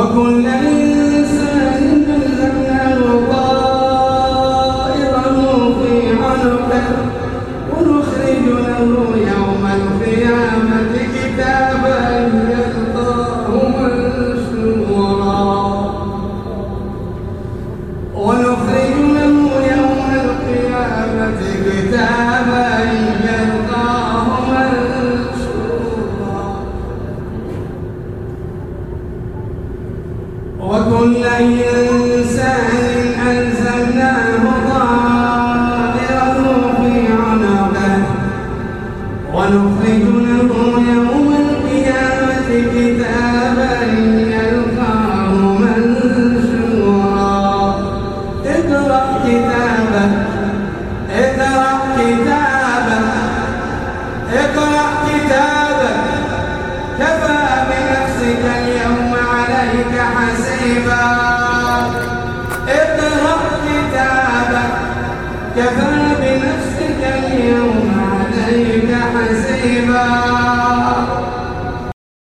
وكل إنسان ألزمناه طائره في عنقه. ونخرج له يوم القيامة كتابا يخطاه منشورا. وكل إنسان أنزلناه طائره في عنقه. ونخرج له يوم القيامة كتابا يلقاه منشورا. اقرأ كتابك اقرأ كتابك اقرأ كتابك كفى كفى بنفسك اليوم عليك حسيبا.